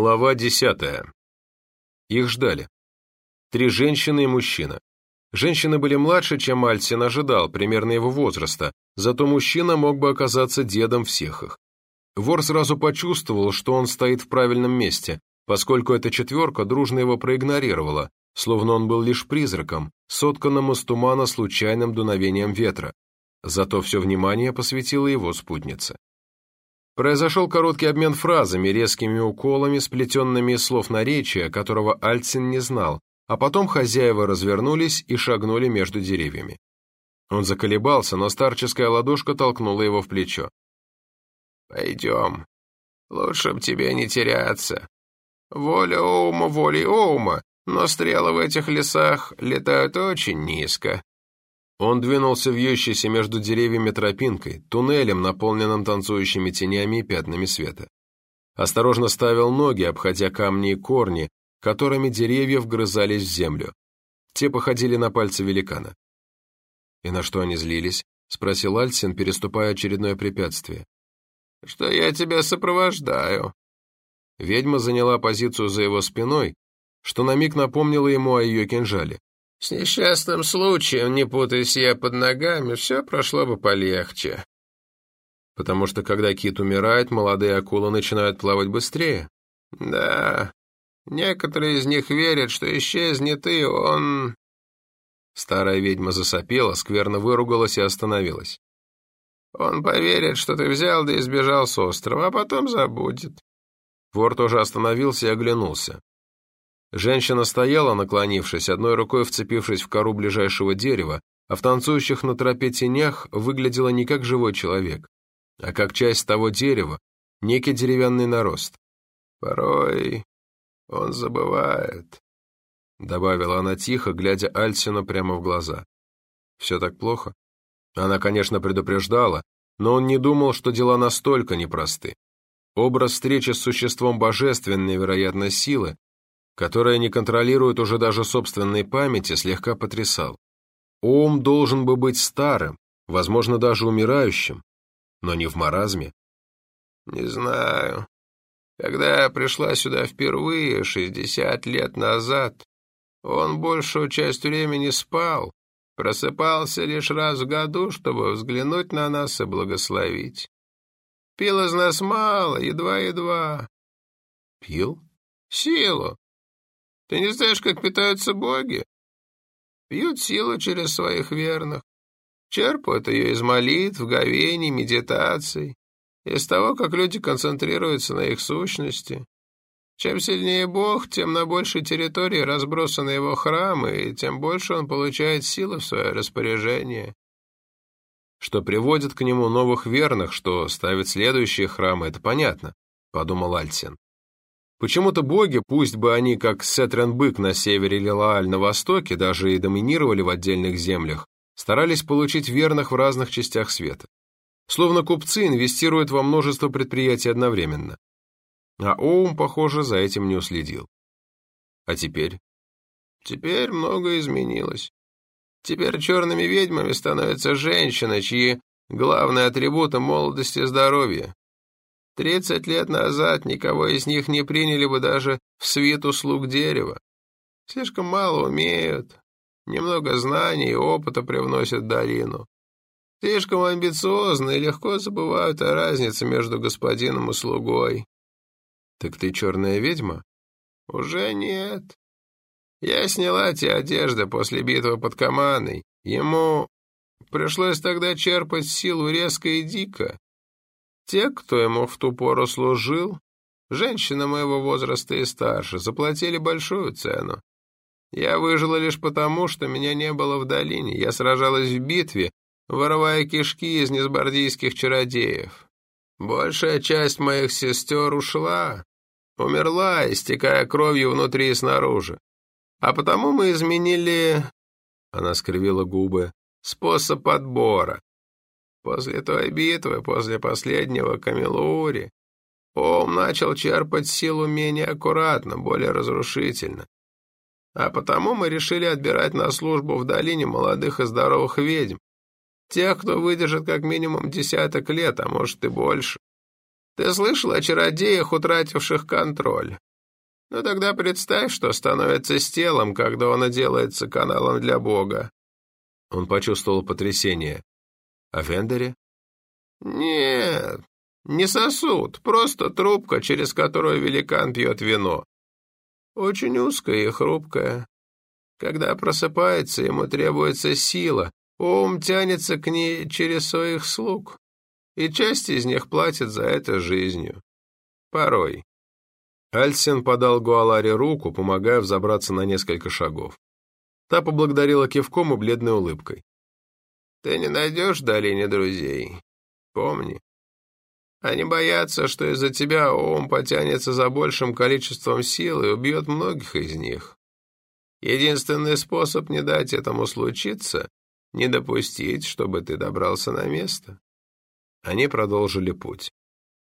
Глава десятая. Их ждали. Три женщины и мужчина. Женщины были младше, чем Альсин ожидал, примерно его возраста, зато мужчина мог бы оказаться дедом всех их. Вор сразу почувствовал, что он стоит в правильном месте, поскольку эта четверка дружно его проигнорировала, словно он был лишь призраком, сотканным из тумана случайным дуновением ветра. Зато все внимание посвятила его спутница. Произошел короткий обмен фразами, резкими уколами, сплетенными из слов наречия, которого Альцин не знал, а потом хозяева развернулись и шагнули между деревьями. Он заколебался, но старческая ладошка толкнула его в плечо. «Пойдем. Лучше б тебе не теряться. Воля Оума волей Оума, но стрелы в этих лесах летают очень низко. Он двинулся вьющейся между деревьями тропинкой, туннелем, наполненным танцующими тенями и пятнами света. Осторожно ставил ноги, обходя камни и корни, которыми деревья вгрызались в землю. Те походили на пальцы великана. «И на что они злились?» — спросил Альсин, переступая очередное препятствие. «Что я тебя сопровождаю». Ведьма заняла позицию за его спиной, что на миг напомнило ему о ее кинжале. С несчастным случаем, не путаясь я под ногами, все прошло бы полегче. Потому что когда кит умирает, молодые акулы начинают плавать быстрее. Да, некоторые из них верят, что исчезнет и он... Старая ведьма засопела, скверно выругалась и остановилась. Он поверит, что ты взял да избежал с острова, а потом забудет. Вор тоже остановился и оглянулся. Женщина стояла, наклонившись, одной рукой вцепившись в кору ближайшего дерева, а в танцующих на тропе тенях выглядела не как живой человек, а как часть того дерева, некий деревянный нарост. «Порой он забывает», — добавила она тихо, глядя Альсину прямо в глаза. «Все так плохо?» Она, конечно, предупреждала, но он не думал, что дела настолько непросты. Образ встречи с существом божественной, вероятно, силы которая не контролирует уже даже собственной памяти, слегка потрясал. Ум должен бы быть старым, возможно, даже умирающим, но не в маразме. Не знаю. Когда я пришла сюда впервые, 60 лет назад, он большую часть времени спал, просыпался лишь раз в году, чтобы взглянуть на нас и благословить. Пил из нас мало, едва-едва. Пил? Силу. Ты не знаешь, как питаются боги? Пьют силу через своих верных, черпают ее из молитв, говений, медитаций, из того, как люди концентрируются на их сущности. Чем сильнее Бог, тем на большей территории разбросаны его храмы, и тем больше он получает силы в свое распоряжение. Что приводит к нему новых верных, что ставит следующие храмы, это понятно, — подумал Альсин. Почему-то боги, пусть бы они, как Сетрен-бык на севере или Лааль на востоке, даже и доминировали в отдельных землях, старались получить верных в разных частях света. Словно купцы инвестируют во множество предприятий одновременно. А Оум, похоже, за этим не уследил. А теперь? Теперь многое изменилось. Теперь черными ведьмами становятся женщины, чьи главные атрибуты молодости и здоровья. Тридцать лет назад никого из них не приняли бы даже в свиту слуг дерева. Слишком мало умеют, немного знаний и опыта привносят долину. Слишком амбициозны и легко забывают о разнице между господином и слугой. Так ты черная ведьма? Уже нет. Я сняла те одежды после битвы под Каманой. Ему пришлось тогда черпать силу резко и дико. Те, кто ему в ту пору служил, женщины моего возраста и старше, заплатили большую цену. Я выжила лишь потому, что меня не было в долине. Я сражалась в битве, воровая кишки из несбардийских чародеев. Большая часть моих сестер ушла, умерла, истекая кровью внутри и снаружи. А потому мы изменили, она скривила губы, способ отбора. После той битвы, после последнего Камелури, Ом начал черпать силу менее аккуратно, более разрушительно. А потому мы решили отбирать на службу в долине молодых и здоровых ведьм. Тех, кто выдержит как минимум десяток лет, а может и больше. Ты слышал о чародеях, утративших контроль? Ну тогда представь, что становится с телом, когда оно делается каналом для Бога. Он почувствовал потрясение. О Вендере? Нет, не сосуд, просто трубка, через которую великан пьет вино. Очень узкая и хрупкая. Когда просыпается, ему требуется сила, ум тянется к ней через своих слуг и часть из них платит за это жизнью. Порой. Альсен подал Гуаларе руку, помогая взобраться на несколько шагов. Та поблагодарила кивком и бледной улыбкой. «Ты не найдешь в долине друзей. Помни. Они боятся, что из-за тебя ум потянется за большим количеством сил и убьет многих из них. Единственный способ не дать этому случиться — не допустить, чтобы ты добрался на место. Они продолжили путь.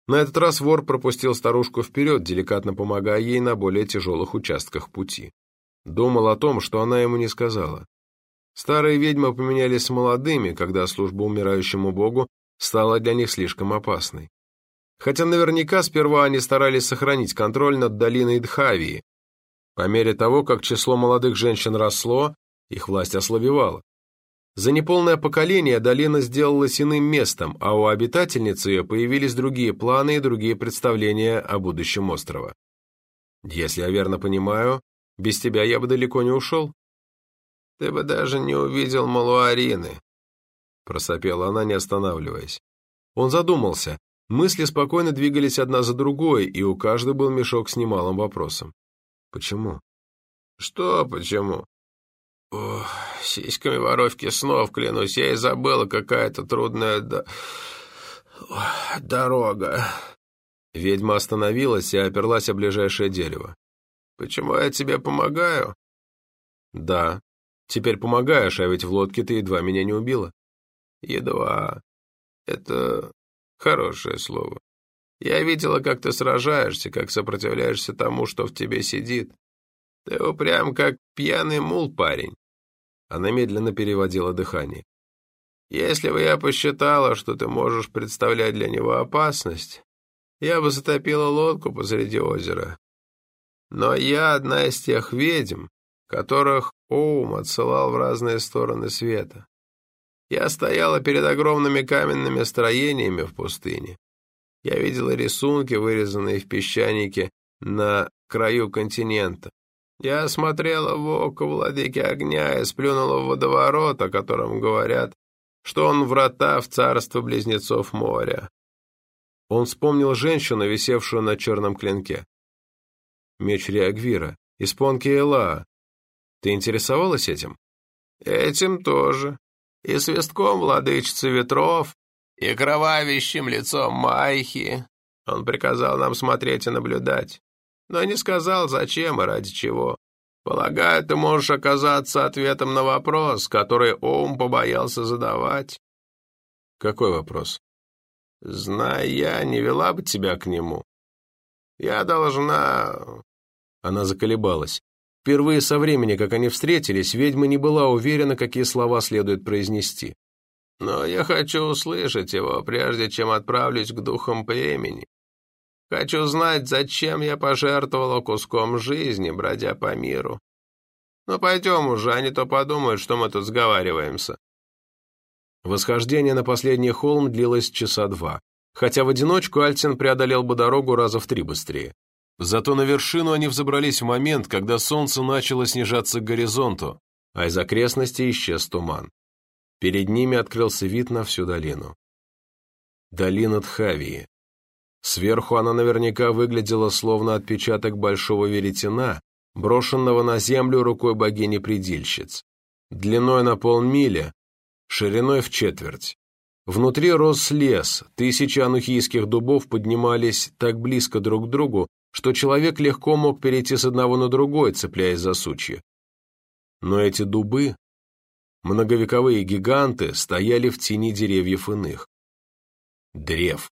На этот раз вор пропустил старушку вперед, деликатно помогая ей на более тяжелых участках пути. Думал о том, что она ему не сказала. Старые ведьмы поменялись с молодыми, когда служба умирающему богу стала для них слишком опасной. Хотя наверняка сперва они старались сохранить контроль над долиной Дхавии. По мере того, как число молодых женщин росло, их власть ослабевала. За неполное поколение долина сделалась иным местом, а у обитательниц ее появились другие планы и другие представления о будущем острова. Если я верно понимаю, без тебя я бы далеко не ушел. Ты бы даже не увидел Малуарины, просопела она, не останавливаясь. Он задумался. Мысли спокойно двигались одна за другой, и у каждой был мешок с немалым вопросом. Почему? Что почему? Ох, сиськами воровки снов, клянусь, я и забыла, какая-то трудная до... дорога. Ведьма остановилась и оперлась о ближайшее дерево. «Почему я тебе помогаю?» «Да. Теперь помогаешь, а ведь в лодке ты едва меня не убила». «Едва. Это хорошее слово. Я видела, как ты сражаешься, как сопротивляешься тому, что в тебе сидит. Ты упрям, как пьяный мул, парень. Она медленно переводила дыхание. «Если бы я посчитала, что ты можешь представлять для него опасность, я бы затопила лодку посреди озера. Но я одна из тех ведьм, которых Оум отсылал в разные стороны света. Я стояла перед огромными каменными строениями в пустыне. Я видела рисунки, вырезанные в песчанике на краю континента. Я смотрела в око владыки огня и сплюнула в водоворот, о котором говорят, что он врата в царство близнецов моря. Он вспомнил женщину, висевшую на черном клинке. Меч Реагвира, из Понки Ты интересовалась этим? Этим тоже. И свистком владычицы ветров, и кровавящим лицом Майхи. Он приказал нам смотреть и наблюдать но не сказал, зачем и ради чего. Полагаю, ты можешь оказаться ответом на вопрос, который Оум побоялся задавать. Какой вопрос? Зная я, не вела бы тебя к нему. Я должна... Она заколебалась. Впервые со времени, как они встретились, ведьма не была уверена, какие слова следует произнести. Но я хочу услышать его, прежде чем отправлюсь к духам племени. Хочу знать, зачем я пожертвовала куском жизни, бродя по миру. Ну, пойдем уже, а не то подумают, что мы тут сговариваемся». Восхождение на последний холм длилось часа два, хотя в одиночку Альтин преодолел бы дорогу раза в три быстрее. Зато на вершину они взобрались в момент, когда солнце начало снижаться к горизонту, а из окрестностей исчез туман. Перед ними открылся вид на всю долину. Долина Тхавии. Сверху она наверняка выглядела словно отпечаток большого веретена, брошенного на землю рукой богини-предильщиц. Длиной на полмили, шириной в четверть. Внутри рос лес, тысячи анухийских дубов поднимались так близко друг к другу, что человек легко мог перейти с одного на другой, цепляясь за сучья. Но эти дубы, многовековые гиганты, стояли в тени деревьев иных. Древ.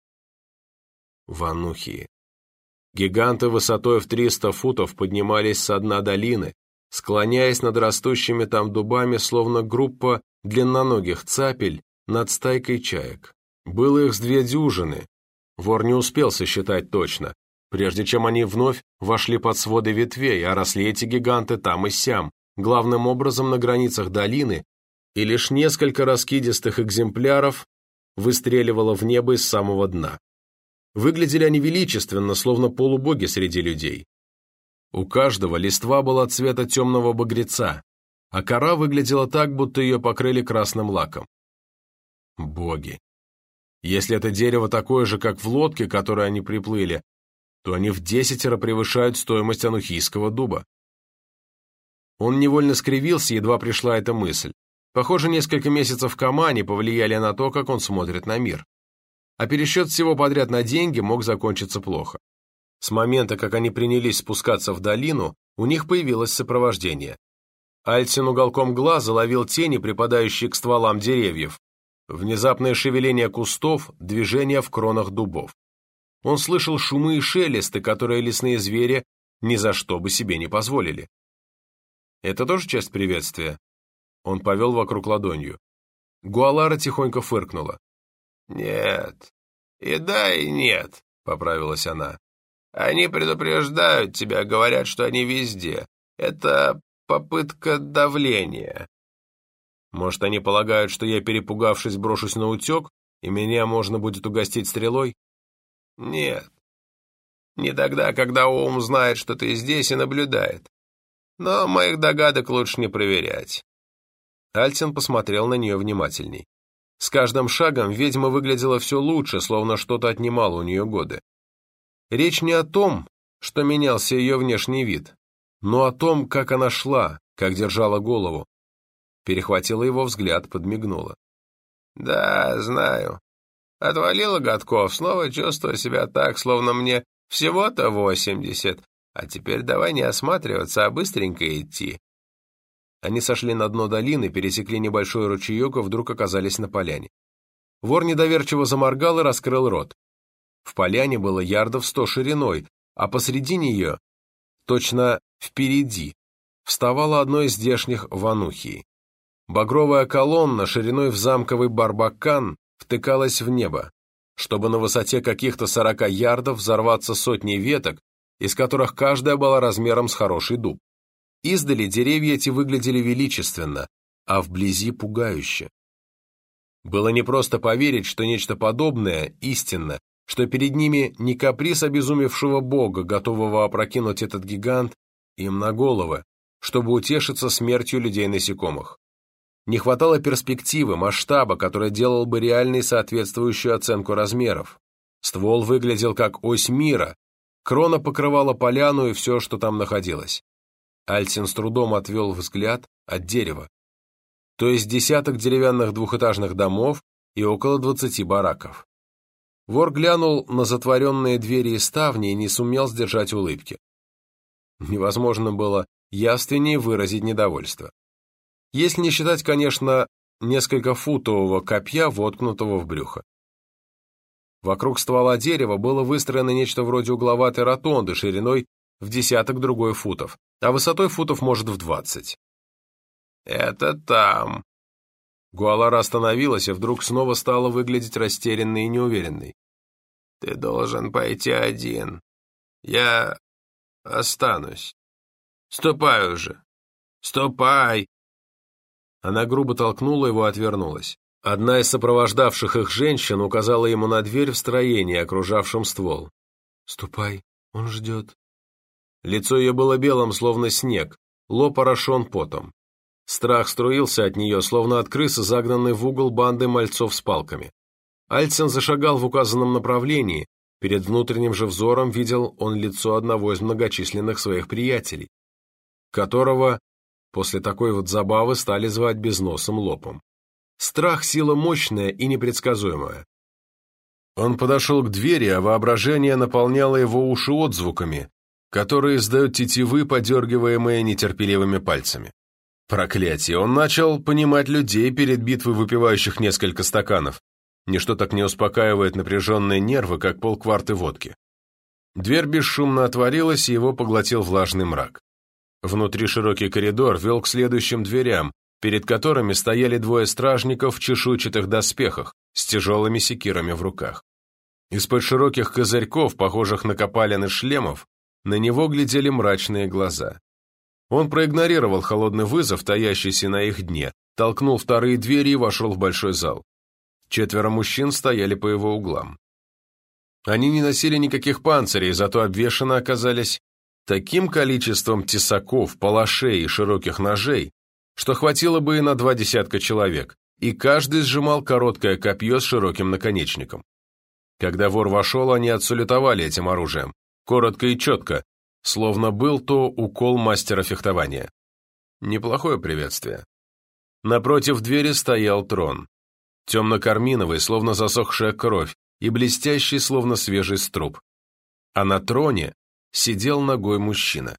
Ванухии. Гиганты высотой в 300 футов поднимались со дна долины, склоняясь над растущими там дубами, словно группа длинноногих цапель над стайкой чаек. Было их с две дюжины, Вор не успел сосчитать точно, прежде чем они вновь вошли под своды ветвей, а росли эти гиганты там и сям, главным образом на границах долины, и лишь несколько раскидистых экземпляров выстреливало в небо из самого дна. Выглядели они величественно, словно полубоги среди людей. У каждого листва была цвета темного багреца, а кора выглядела так, будто ее покрыли красным лаком. Боги. Если это дерево такое же, как в лодке, которой они приплыли, то они в десятеро превышают стоимость анухийского дуба. Он невольно скривился, едва пришла эта мысль. Похоже, несколько месяцев в Камане повлияли на то, как он смотрит на мир. А пересчет всего подряд на деньги мог закончиться плохо. С момента, как они принялись спускаться в долину, у них появилось сопровождение. Альцин уголком глаза ловил тени, припадающие к стволам деревьев. Внезапное шевеление кустов, движение в кронах дубов. Он слышал шумы и шелесты, которые лесные звери ни за что бы себе не позволили. Это тоже часть приветствия? Он повел вокруг ладонью. Гуалара тихонько фыркнула. «Нет. И да, и нет», — поправилась она. «Они предупреждают тебя, говорят, что они везде. Это попытка давления». «Может, они полагают, что я, перепугавшись, брошусь на утек, и меня можно будет угостить стрелой?» «Нет. Не тогда, когда ум знает, что ты здесь и наблюдает. Но моих догадок лучше не проверять. Альтин посмотрел на нее внимательней. С каждым шагом ведьма выглядела все лучше, словно что-то отнимало у нее годы. Речь не о том, что менялся ее внешний вид, но о том, как она шла, как держала голову. Перехватила его взгляд, подмигнула. «Да, знаю. Отвалила годков, снова чувствую себя так, словно мне всего-то восемьдесят, а теперь давай не осматриваться, а быстренько идти. Они сошли на дно долины, пересекли небольшой ручеек и вдруг оказались на поляне. Вор недоверчиво заморгал и раскрыл рот. В поляне было ярдов сто шириной, а посреди нее, точно впереди, вставало одно из здешних ванухий. Багровая колонна шириной в замковый барбакан втыкалась в небо, чтобы на высоте каких-то сорока ярдов взорваться сотней веток, из которых каждая была размером с хороший дуб. Издали деревья эти выглядели величественно, а вблизи пугающе. Было непросто поверить, что нечто подобное истинно, что перед ними не каприз обезумевшего бога, готового опрокинуть этот гигант им на головы, чтобы утешиться смертью людей-насекомых. Не хватало перспективы, масштаба, который делал бы реальной соответствующую оценку размеров. Ствол выглядел как ось мира, крона покрывала поляну и все, что там находилось. Альцин с трудом отвел взгляд от дерева. То есть десяток деревянных двухэтажных домов и около двадцати бараков. Вор глянул на затворенные двери и ставни и не сумел сдержать улыбки. Невозможно было явственнее выразить недовольство. Если не считать, конечно, несколько футового копья, воткнутого в брюхо. Вокруг ствола дерева было выстроено нечто вроде угловатой ротонды шириной в десяток другой футов, а высотой футов может в двадцать. «Это там». Гуалара остановилась и вдруг снова стала выглядеть растерянной и неуверенной. «Ты должен пойти один. Я останусь. Ступай уже. Ступай!» Она грубо толкнула его и отвернулась. Одна из сопровождавших их женщин указала ему на дверь в строении, окружавшем ствол. «Ступай, он ждет». Лицо ее было белым, словно снег, лоб орошен потом. Страх струился от нее, словно от крысы, загнанной в угол банды мальцов с палками. Альцин зашагал в указанном направлении, перед внутренним же взором видел он лицо одного из многочисленных своих приятелей, которого после такой вот забавы стали звать безносым лопом. Страх – сила мощная и непредсказуемая. Он подошел к двери, а воображение наполняло его уши отзвуками, которые издают тетивы, подергиваемые нетерпеливыми пальцами. Проклятие, он начал понимать людей перед битвой выпивающих несколько стаканов. Ничто так не успокаивает напряженные нервы, как полкварты водки. Дверь бесшумно отворилась, и его поглотил влажный мрак. Внутри широкий коридор вел к следующим дверям, перед которыми стояли двое стражников в чешуйчатых доспехах с тяжелыми секирами в руках. Из-под широких козырьков, похожих на копалины шлемов, на него глядели мрачные глаза. Он проигнорировал холодный вызов, таящийся на их дне, толкнул вторые двери и вошел в большой зал. Четверо мужчин стояли по его углам. Они не носили никаких панцирей, зато обвешаны оказались таким количеством тесаков, палашей и широких ножей, что хватило бы и на два десятка человек, и каждый сжимал короткое копье с широким наконечником. Когда вор вошел, они отсулетовали этим оружием, коротко и четко, словно был то укол мастера фехтования. Неплохое приветствие. Напротив двери стоял трон. Темно-карминовый, словно засохшая кровь, и блестящий, словно свежий струп. А на троне сидел ногой мужчина.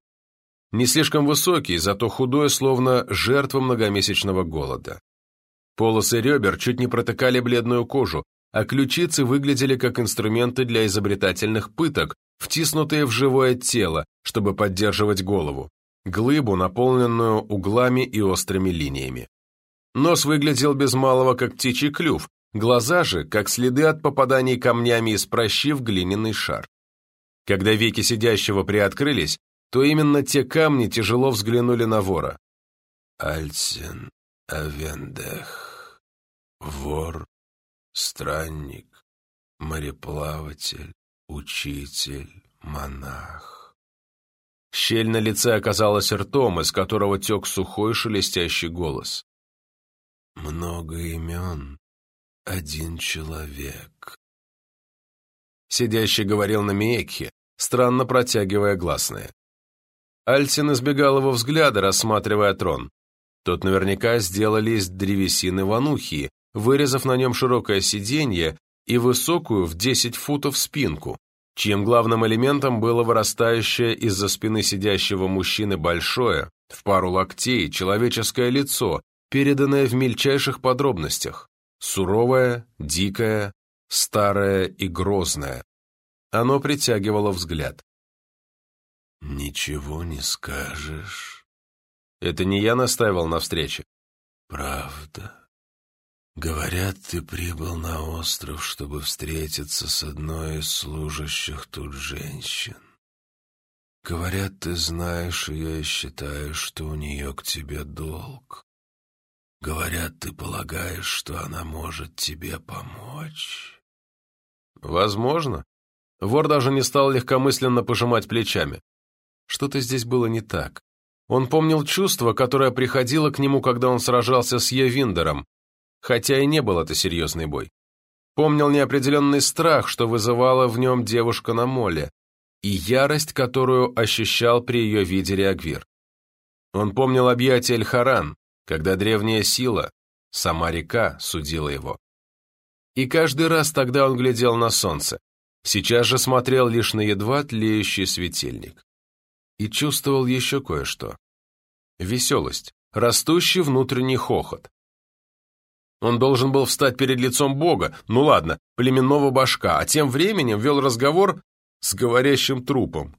Не слишком высокий, зато худой, словно жертва многомесячного голода. Полосы ребер чуть не протыкали бледную кожу, а ключицы выглядели как инструменты для изобретательных пыток, втиснутые в живое тело, чтобы поддерживать голову, глыбу, наполненную углами и острыми линиями. Нос выглядел без малого как птичий клюв, глаза же, как следы от попаданий камнями из прощи в глиняный шар. Когда веки сидящего приоткрылись, то именно те камни тяжело взглянули на вора. Альцин Авендех, вор, странник, мореплаватель, учитель, монах. Щель на лице оказалась ртом, из которого тек сухой шелестящий голос. Много имен, один человек. Сидящий говорил на Миекхе, странно протягивая гласные. Альсин избегал его взгляда, рассматривая трон. Тот наверняка сделали из древесины ванухи, вырезав на нем широкое сиденье и высокую в 10 футов спинку, чьим главным элементом было вырастающее из-за спины сидящего мужчины большое, в пару локтей, человеческое лицо, переданное в мельчайших подробностях, суровое, дикое, старое и грозное. Оно притягивало взгляд. «Ничего не скажешь». Это не я настаивал на встрече. «Правда. Говорят, ты прибыл на остров, чтобы встретиться с одной из служащих тут женщин. Говорят, ты знаешь ее и считаешь, что у нее к тебе долг. Говорят, ты полагаешь, что она может тебе помочь». «Возможно». Вор даже не стал легкомысленно пожимать плечами. Что-то здесь было не так. Он помнил чувство, которое приходило к нему, когда он сражался с Евиндером, хотя и не был это серьезный бой. Помнил неопределенный страх, что вызывала в нем девушка на моле, и ярость, которую ощущал при ее виде Реагвир. Он помнил объятия Эльхаран, когда древняя сила, сама река, судила его. И каждый раз тогда он глядел на солнце, сейчас же смотрел лишь на едва тлеющий светильник и чувствовал еще кое-что. Веселость, растущий внутренний хохот. Он должен был встать перед лицом Бога, ну ладно, племенного башка, а тем временем вел разговор с говорящим трупом.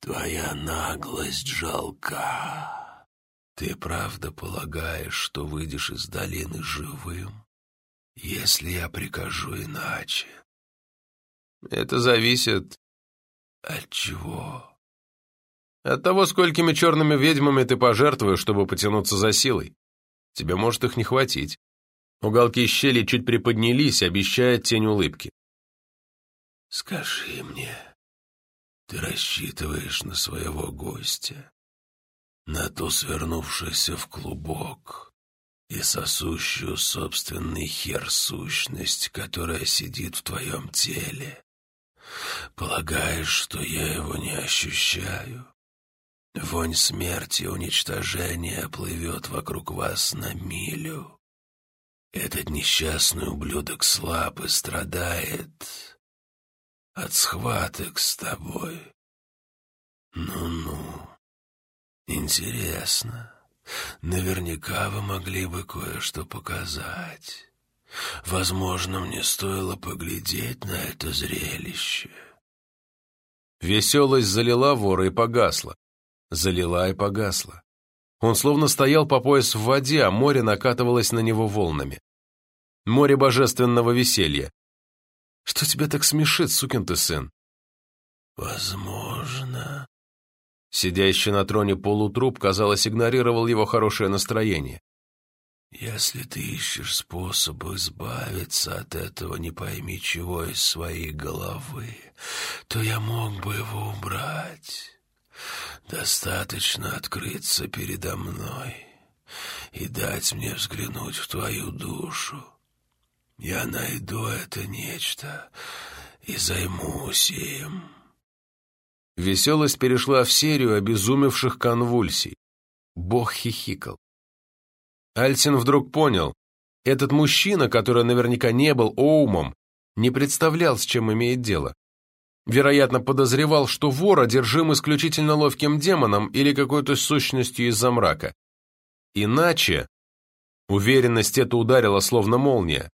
«Твоя наглость жалка. Ты правда полагаешь, что выйдешь из долины живым, если я прикажу иначе?» «Это зависит...» «От чего?» От того, сколькими черными ведьмами ты пожертвуешь, чтобы потянуться за силой. Тебе может их не хватить. Уголки щели чуть приподнялись, обещая тень улыбки. «Скажи мне, ты рассчитываешь на своего гостя, на ту свернувшуюся в клубок и сосущую собственный хер сущность, которая сидит в твоем теле? Полагаешь, что я его не ощущаю?» Вонь смерти и уничтожения плывет вокруг вас на милю. Этот несчастный ублюдок слаб и страдает от схваток с тобой. Ну-ну, интересно. Наверняка вы могли бы кое-что показать. Возможно, мне стоило поглядеть на это зрелище. Веселость залила вора и погасла залила и погасла. Он словно стоял по пояс в воде, а море накатывалось на него волнами. Море божественного веселья. Что тебя так смешит, сукин ты сын? Возможно. Сидящий на троне полутруп, казалось, игнорировал его хорошее настроение. Если ты ищешь способ избавиться от этого не пойми чего из своей головы, то я мог бы его убрать. Достаточно открыться передо мной и дать мне взглянуть в твою душу. Я найду это нечто и займусь им. Веселость перешла в серию обезумевших конвульсий. Бог хихикал. Альсин вдруг понял, этот мужчина, который наверняка не был Оумом, не представлял, с чем имеет дело. Вероятно, подозревал, что вор одержим исключительно ловким демоном или какой-то сущностью из-за мрака. Иначе, уверенность эта ударила словно молния,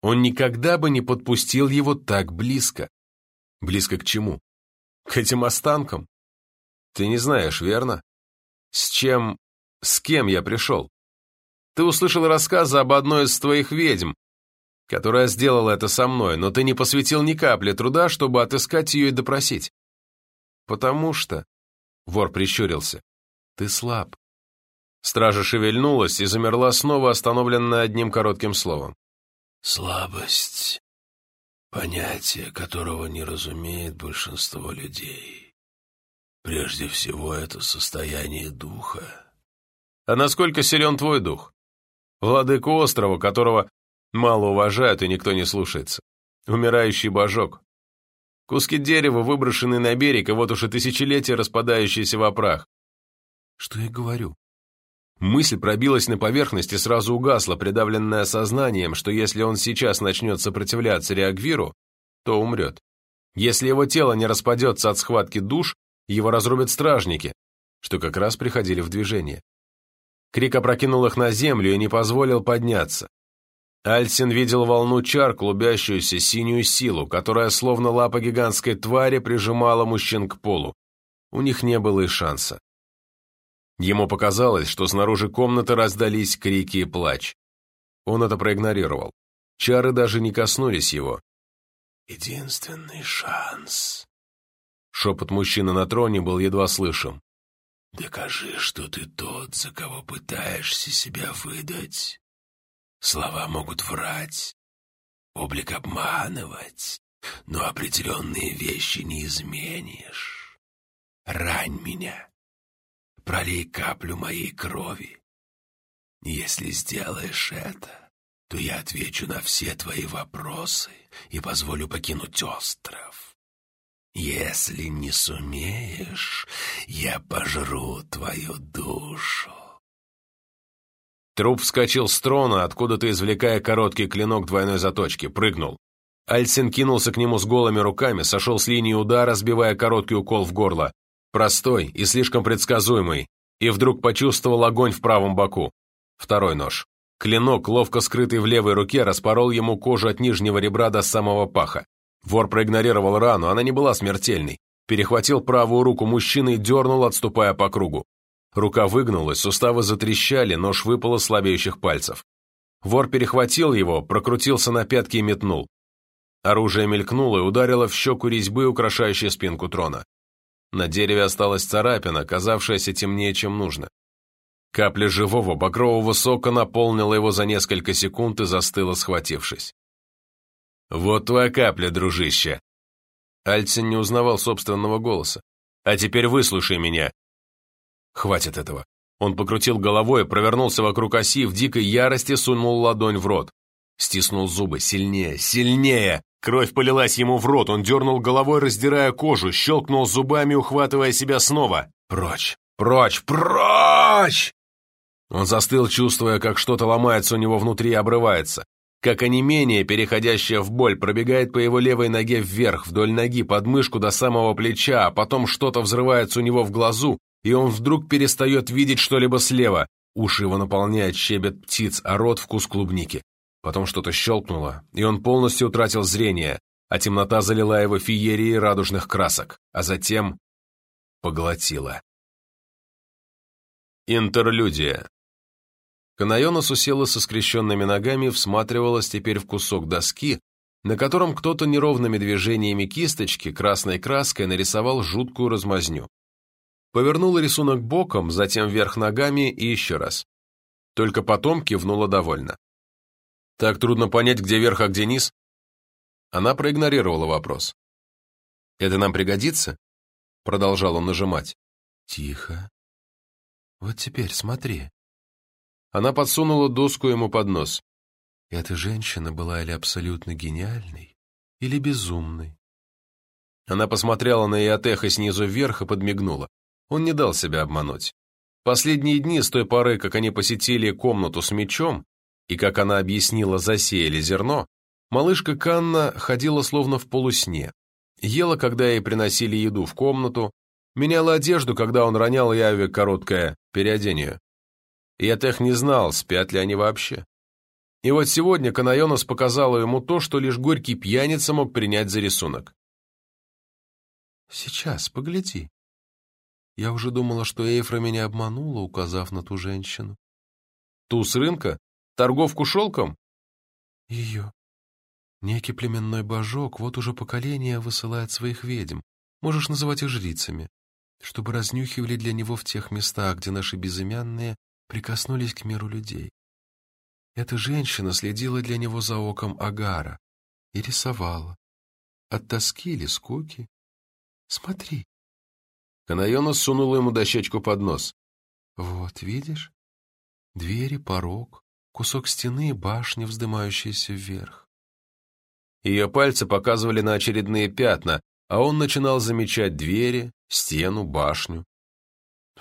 он никогда бы не подпустил его так близко. Близко к чему? К этим останкам? Ты не знаешь, верно? С чем, с кем я пришел? Ты услышал рассказы об одной из твоих ведьм, которая сделала это со мной, но ты не посвятил ни капли труда, чтобы отыскать ее и допросить. Потому что, вор прищурился, ты слаб. Стража шевельнулась и замерла снова, остановленная одним коротким словом. Слабость — понятие, которого не разумеет большинство людей. Прежде всего, это состояние духа. А насколько силен твой дух? Владыка острова, которого мало уважают и никто не слушается. Умирающий божок. Куски дерева, выброшенные на берег, и вот уже тысячелетия распадающиеся в прах. Что я говорю? Мысль пробилась на поверхность и сразу угасла, придавленная сознанием, что если он сейчас начнет сопротивляться Реагвиру, то умрет. Если его тело не распадется от схватки душ, его разрубят стражники, что как раз приходили в движение. Крик опрокинул их на землю и не позволил подняться. Альсин видел волну чар, клубящуюся синюю силу, которая словно лапа гигантской твари прижимала мужчин к полу. У них не было и шанса. Ему показалось, что снаружи комнаты раздались крики и плач. Он это проигнорировал. Чары даже не коснулись его. «Единственный шанс». Шепот мужчины на троне был едва слышим. «Докажи, что ты тот, за кого пытаешься себя выдать. Слова могут врать, облик обманывать, но определенные вещи не изменишь. Рань меня, пролей каплю моей крови. Если сделаешь это, то я отвечу на все твои вопросы и позволю покинуть остров. Если не сумеешь, я пожру твою душу. Труп вскочил с трона, откуда-то извлекая короткий клинок двойной заточки, прыгнул. Альсин кинулся к нему с голыми руками, сошел с линии удара, сбивая короткий укол в горло. Простой и слишком предсказуемый, и вдруг почувствовал огонь в правом боку. Второй нож. Клинок, ловко скрытый в левой руке, распорол ему кожу от нижнего ребра до самого паха. Вор проигнорировал рану, она не была смертельной. Перехватил правую руку мужчины и дернул, отступая по кругу. Рука выгнулась, суставы затрещали, нож выпал из слабеющих пальцев. Вор перехватил его, прокрутился на пятки и метнул. Оружие мелькнуло и ударило в щеку резьбы, украшающей спинку трона. На дереве осталась царапина, казавшаяся темнее, чем нужно. Капля живого багрового сока наполнила его за несколько секунд и застыла, схватившись. «Вот твоя капля, дружище!» Альцин не узнавал собственного голоса. «А теперь выслушай меня!» «Хватит этого!» Он покрутил головой, провернулся вокруг оси, в дикой ярости сунул ладонь в рот. Стиснул зубы. Сильнее, сильнее! Кровь полилась ему в рот, он дернул головой, раздирая кожу, щелкнул зубами, ухватывая себя снова. «Прочь! Прочь! Прочь!» Он застыл, чувствуя, как что-то ломается у него внутри и обрывается. Как онемение, переходящее в боль, пробегает по его левой ноге вверх, вдоль ноги, под мышку до самого плеча, а потом что-то взрывается у него в глазу, и он вдруг перестает видеть что-либо слева. Уши его наполняет щебет птиц, а рот — вкус клубники. Потом что-то щелкнуло, и он полностью утратил зрение, а темнота залила его феерией радужных красок, а затем поглотила. Интерлюдия. Канайонос усела со скрещенными ногами, всматривалась теперь в кусок доски, на котором кто-то неровными движениями кисточки красной краской нарисовал жуткую размазню. Повернула рисунок боком, затем вверх ногами и еще раз. Только потом кивнула довольно. «Так трудно понять, где верх, а где низ?» Она проигнорировала вопрос. «Это нам пригодится?» Продолжал он нажимать. «Тихо. Вот теперь смотри». Она подсунула доску ему под нос. Эта женщина была или абсолютно гениальной, или безумной. Она посмотрела на Иотеха снизу вверх и подмигнула. Он не дал себя обмануть. Последние дни, с той поры, как они посетили комнату с мечом, и, как она объяснила, засеяли зерно, малышка Канна ходила словно в полусне. Ела, когда ей приносили еду в комнату, меняла одежду, когда он ронял Яве короткое переодение. Иотех не знал, спят ли они вообще. И вот сегодня Канайонос показала ему то, что лишь горький пьяница мог принять за рисунок. «Сейчас, погляди. Я уже думала, что Эйфра меня обманула, указав на ту женщину». «Ту с рынка? Торговку шелком?» «Ее. Некий племенной божок вот уже поколение высылает своих ведьм, можешь называть их жрицами, чтобы разнюхивали для него в тех местах, где наши безымянные прикоснулись к миру людей. Эта женщина следила для него за оком Агара и рисовала. От тоски или скуки. Смотри. Канайона сунула ему дощечку под нос. Вот, видишь? Двери, порог, кусок стены и башня, вздымающаяся вверх. Ее пальцы показывали на очередные пятна, а он начинал замечать двери, стену, башню.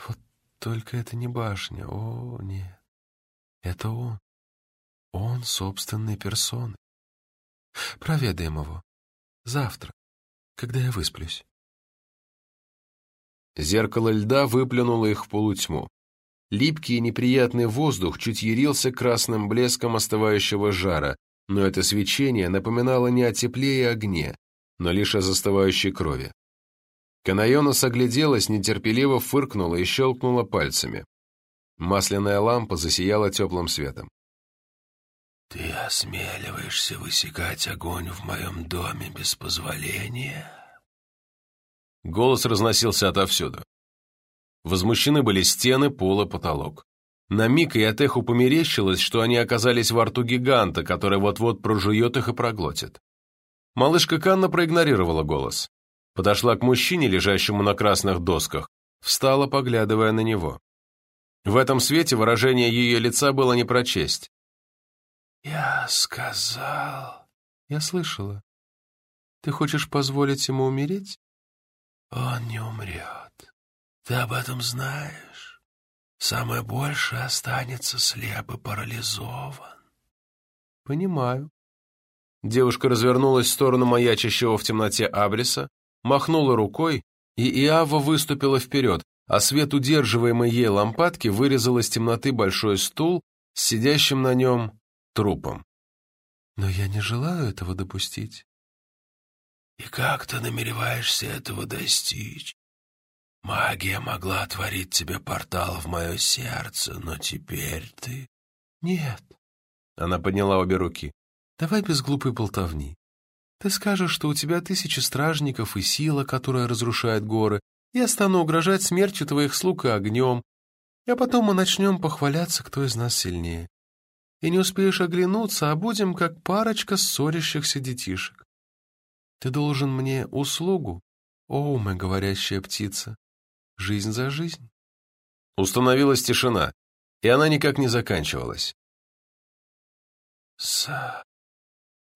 Вот только это не башня, о, нет. Это он. Он собственной персоной. Проведаем его. Завтра, когда я высплюсь. Зеркало льда выплюнуло их в полутьму. Липкий и неприятный воздух чуть ярился красным блеском остывающего жара, но это свечение напоминало не о тепле и огне, но лишь о застывающей крови. Канайонос огляделась, нетерпеливо фыркнула и щелкнула пальцами. Масляная лампа засияла теплым светом. «Ты осмеливаешься высекать огонь в моем доме без позволения?» Голос разносился отовсюду. Возмущены были стены, пол и потолок. На миг и Иотеху померещилось, что они оказались во рту гиганта, который вот-вот прожует их и проглотит. Малышка Канна проигнорировала голос. Подошла к мужчине, лежащему на красных досках, встала, поглядывая на него. В этом свете выражение ее лица было не прочесть. «Я сказал...» «Я слышала. Ты хочешь позволить ему умереть?» «Он не умрет. Ты об этом знаешь. Самое большее останется слеп и парализован». «Понимаю». Девушка развернулась в сторону маячащего в темноте Абриса, махнула рукой, и Иава выступила вперед, а свет удерживаемой ей лампадки вырезал из темноты большой стул с сидящим на нем трупом. Но я не желаю этого допустить. И как ты намереваешься этого достичь? Магия могла отворить тебе портал в мое сердце, но теперь ты... Нет. Она подняла обе руки. Давай без глупой болтовни. Ты скажешь, что у тебя тысячи стражников и сила, которая разрушает горы. Я стану угрожать смертью твоих слуг и огнем. А потом мы начнем похваляться, кто из нас сильнее и не успеешь оглянуться, а будем как парочка ссорящихся детишек. Ты должен мне услугу, о, моя говорящая птица, жизнь за жизнь. Установилась тишина, и она никак не заканчивалась. Со...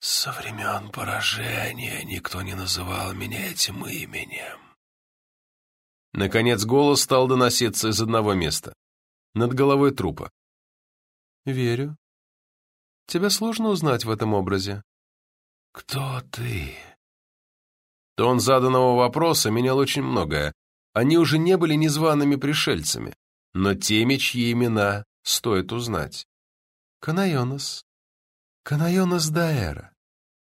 со времен поражения никто не называл меня этим именем. Наконец голос стал доноситься из одного места, над головой трупа. «Верю. Тебя сложно узнать в этом образе. Кто ты? Тон заданного вопроса менял очень многое. Они уже не были незваными пришельцами, но теми, чьи имена стоит узнать. Канайонос. Канайонос Даэра.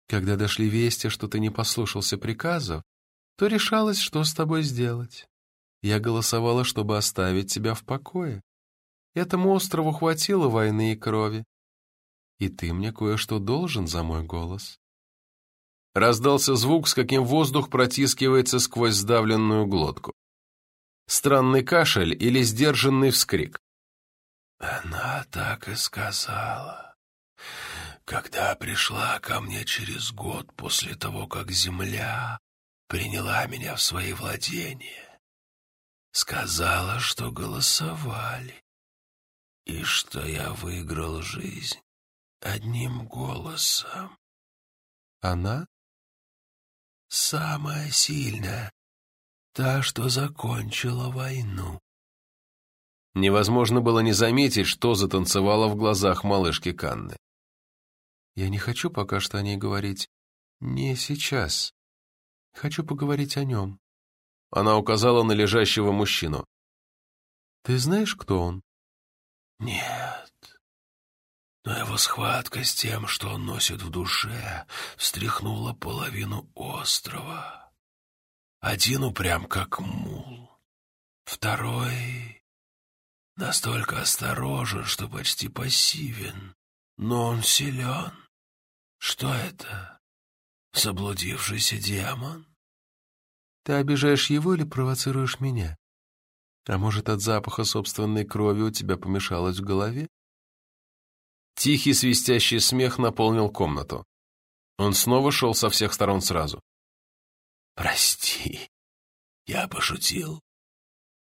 Когда дошли вести, что ты не послушался приказов, то решалось, что с тобой сделать. Я голосовала, чтобы оставить тебя в покое. Этому острову хватило войны и крови. И ты мне кое-что должен за мой голос. Раздался звук, с каким воздух протискивается сквозь сдавленную глотку. Странный кашель или сдержанный вскрик. Она так и сказала. Когда пришла ко мне через год после того, как земля приняла меня в свои владения, сказала, что голосовали, и что я выиграл жизнь одним голосом. Она? Самая сильная, та, что закончила войну. Невозможно было не заметить, что затанцевало в глазах малышки Канны. «Я не хочу пока что о ней говорить. Не сейчас. Хочу поговорить о нем». Она указала на лежащего мужчину. «Ты знаешь, кто он?» «Нет. Но его схватка с тем, что он носит в душе, встряхнула половину острова. Один упрям, как мул. Второй Настолько осторожен, что почти пассивен. Но он силен. Что это? Заблудившийся демон? Ты обижаешь его или провоцируешь меня? А может, от запаха собственной крови у тебя помешалось в голове? Тихий свистящий смех наполнил комнату. Он снова шел со всех сторон сразу. «Прости, я пошутил.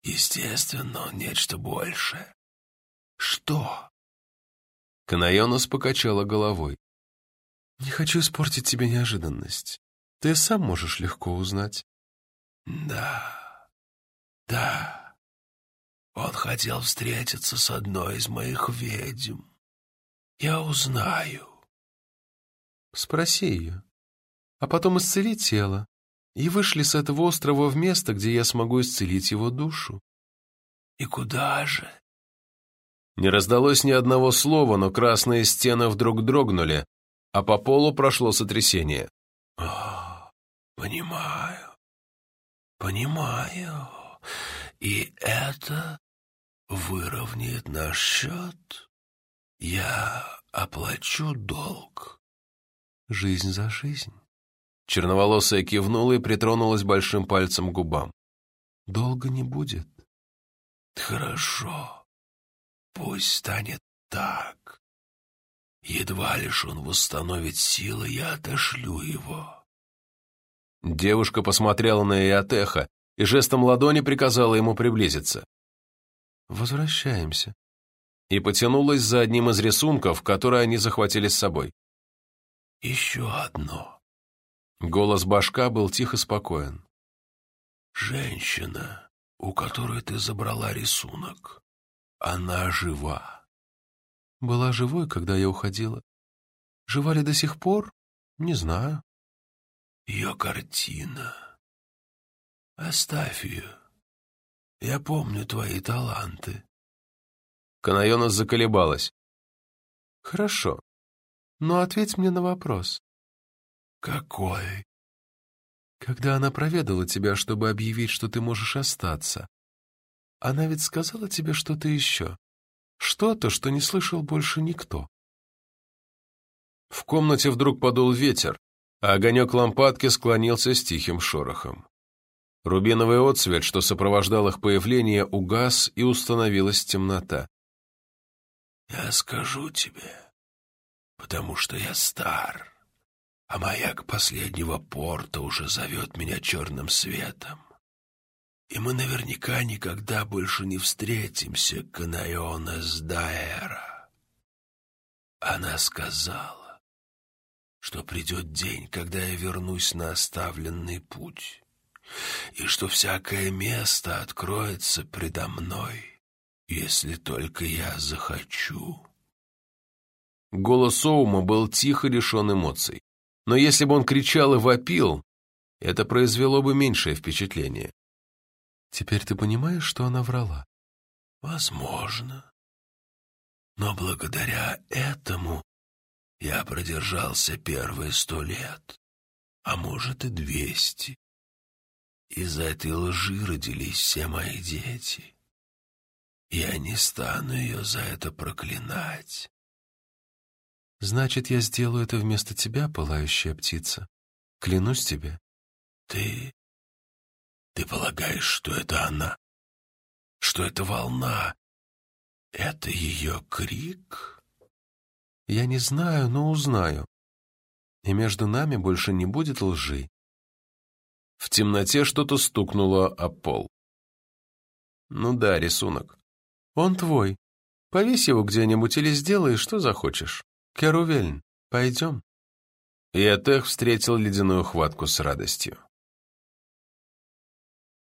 Естественно, нечто большее. Что? Канайонос покачала головой. Не хочу испортить тебе неожиданность. Ты сам можешь легко узнать. Да, да. Он хотел встретиться с одной из моих ведьм. Я узнаю. Спроси ее. А потом исцели тело и вышли с этого острова в место, где я смогу исцелить его душу. И куда же? Не раздалось ни одного слова, но красные стены вдруг дрогнули, а по полу прошло сотрясение. О, понимаю, понимаю. И это выровняет наш счет. Я оплачу долг. Жизнь за жизнь. Черноволосая кивнула и притронулась большим пальцем к губам. «Долго не будет». «Хорошо. Пусть станет так. Едва лишь он восстановит силы, я отошлю его». Девушка посмотрела на Иотеха и жестом ладони приказала ему приблизиться. «Возвращаемся». И потянулась за одним из рисунков, которые они захватили с собой. «Еще одно». Голос башка был тихо спокоен. «Женщина, у которой ты забрала рисунок, она жива». «Была живой, когда я уходила. Жива ли до сих пор? Не знаю». «Ее картина. Оставь ее. Я помню твои таланты». Канайонос заколебалась. «Хорошо. Но ответь мне на вопрос. «Какой?» «Когда она проведала тебя, чтобы объявить, что ты можешь остаться, она ведь сказала тебе что-то еще. Что-то, что не слышал больше никто». В комнате вдруг подул ветер, а огонек лампадки склонился с тихим шорохом. Рубиновый отцвет, что сопровождал их появление, угас, и установилась темнота. «Я скажу тебе, потому что я стар», а маяк последнего порта уже зовет меня черным светом. И мы наверняка никогда больше не встретимся, Канайона с. Она сказала, что придет день, когда я вернусь на оставленный путь, и что всякое место откроется предо мной, если только я захочу. Голос Оума был тихо лишен эмоций но если бы он кричал и вопил, это произвело бы меньшее впечатление. Теперь ты понимаешь, что она врала? Возможно. Но благодаря этому я продержался первые сто лет, а может и двести. Из этой лжи родились все мои дети. Я не стану ее за это проклинать. Значит, я сделаю это вместо тебя, пылающая птица. Клянусь тебе. Ты... Ты полагаешь, что это она? Что это волна? Это ее крик? Я не знаю, но узнаю. И между нами больше не будет лжи. В темноте что-то стукнуло о пол. Ну да, рисунок. Он твой. Повесь его где-нибудь или сделай, что захочешь. Керувельн, пойдем. И Этех встретил ледяную хватку с радостью.